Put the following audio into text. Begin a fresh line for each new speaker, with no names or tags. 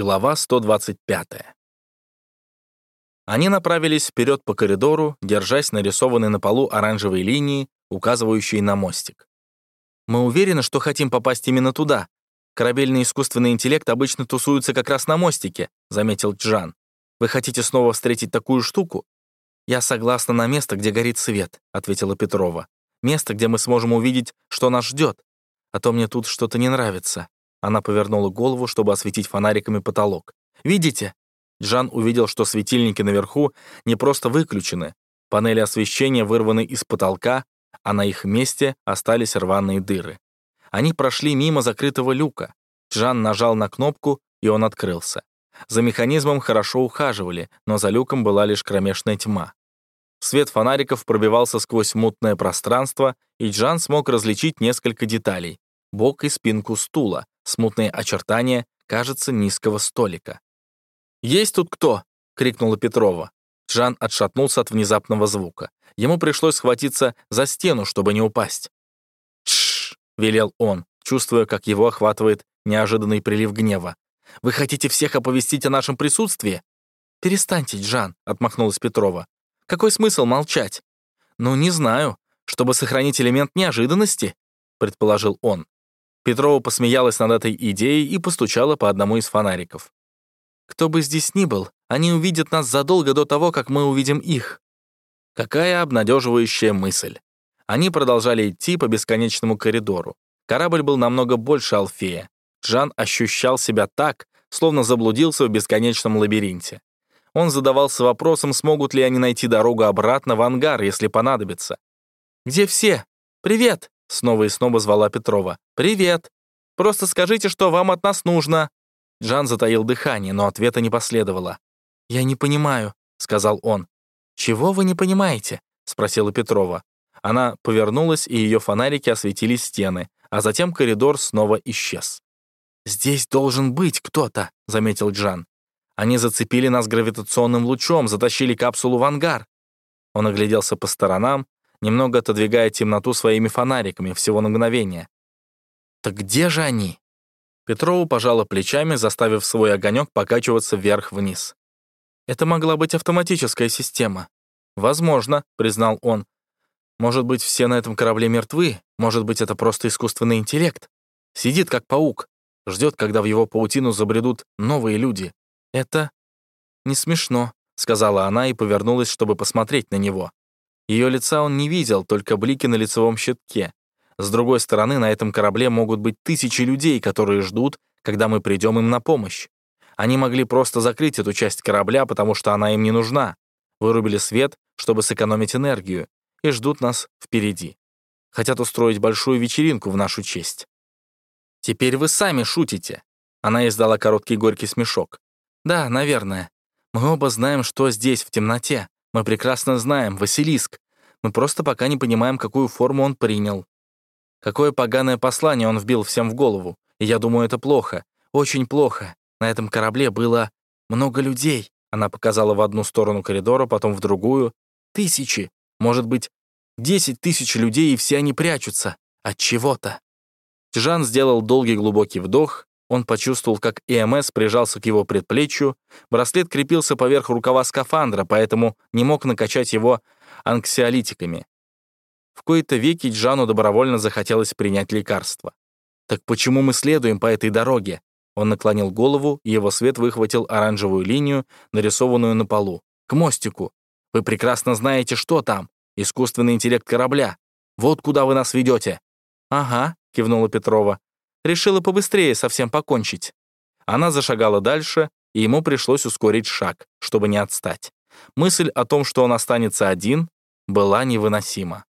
Глава 125. Они направились вперед по коридору, держась нарисованной на полу оранжевой линии, указывающей на мостик. «Мы уверены, что хотим попасть именно туда. Корабельный искусственный интеллект обычно тусуется как раз на мостике», — заметил Джан. «Вы хотите снова встретить такую штуку?» «Я согласна на место, где горит свет», — ответила Петрова. «Место, где мы сможем увидеть, что нас ждет. А то мне тут что-то не нравится». Она повернула голову, чтобы осветить фонариками потолок. «Видите?» Джан увидел, что светильники наверху не просто выключены. Панели освещения вырваны из потолка, а на их месте остались рваные дыры. Они прошли мимо закрытого люка. Джан нажал на кнопку, и он открылся. За механизмом хорошо ухаживали, но за люком была лишь кромешная тьма. Свет фонариков пробивался сквозь мутное пространство, и Джан смог различить несколько деталей. Бок и спинку стула, смутные очертания, кажется, низкого столика. «Есть тут кто?» — крикнула Петрова. Жан отшатнулся от внезапного звука. Ему пришлось схватиться за стену, чтобы не упасть. «Тш!» — велел он, чувствуя, как его охватывает неожиданный прилив гнева. «Вы хотите всех оповестить о нашем присутствии?» «Перестаньте, Жан», — отмахнулась Петрова. «Какой смысл молчать?» «Ну, не знаю. Чтобы сохранить элемент неожиданности», — предположил он. Петрова посмеялась над этой идеей и постучала по одному из фонариков. «Кто бы здесь ни был, они увидят нас задолго до того, как мы увидим их». Какая обнадеживающая мысль. Они продолжали идти по бесконечному коридору. Корабль был намного больше Алфея. Жан ощущал себя так, словно заблудился в бесконечном лабиринте. Он задавался вопросом, смогут ли они найти дорогу обратно в ангар, если понадобится. «Где все? Привет!» Снова и снова звала Петрова. «Привет! Просто скажите, что вам от нас нужно!» Джан затаил дыхание, но ответа не последовало. «Я не понимаю», — сказал он. «Чего вы не понимаете?» — спросила Петрова. Она повернулась, и ее фонарики осветили стены, а затем коридор снова исчез. «Здесь должен быть кто-то», — заметил Джан. «Они зацепили нас гравитационным лучом, затащили капсулу в ангар». Он огляделся по сторонам, немного отодвигая темноту своими фонариками всего на мгновение. «Так где же они?» Петрову пожала плечами, заставив свой огонек покачиваться вверх-вниз. «Это могла быть автоматическая система». «Возможно», — признал он. «Может быть, все на этом корабле мертвы? Может быть, это просто искусственный интеллект? Сидит как паук, ждет, когда в его паутину забредут новые люди. Это не смешно», — сказала она и повернулась, чтобы посмотреть на него. Ее лица он не видел, только блики на лицевом щитке. С другой стороны, на этом корабле могут быть тысячи людей, которые ждут, когда мы придем им на помощь. Они могли просто закрыть эту часть корабля, потому что она им не нужна. Вырубили свет, чтобы сэкономить энергию, и ждут нас впереди. Хотят устроить большую вечеринку в нашу честь. «Теперь вы сами шутите». Она издала короткий горький смешок. «Да, наверное. Мы оба знаем, что здесь, в темноте. Мы прекрасно знаем, Василиск. Мы просто пока не понимаем, какую форму он принял. Какое поганое послание он вбил всем в голову. И я думаю, это плохо. Очень плохо. На этом корабле было много людей. Она показала в одну сторону коридора, потом в другую. Тысячи. Может быть, десять тысяч людей, и все они прячутся. От чего-то. Жан сделал долгий глубокий вдох, он почувствовал, как ЭМС прижался к его предплечью, браслет крепился поверх рукава скафандра, поэтому не мог накачать его анксиолитиками. В кои-то веки Джану добровольно захотелось принять лекарство. «Так почему мы следуем по этой дороге?» Он наклонил голову, и его свет выхватил оранжевую линию, нарисованную на полу. «К мостику. Вы прекрасно знаете, что там. Искусственный интеллект корабля. Вот куда вы нас ведете». «Ага», — кивнула Петрова. Решила побыстрее совсем покончить. Она зашагала дальше, и ему пришлось ускорить шаг, чтобы не отстать. Мысль о том, что он останется один, была невыносима.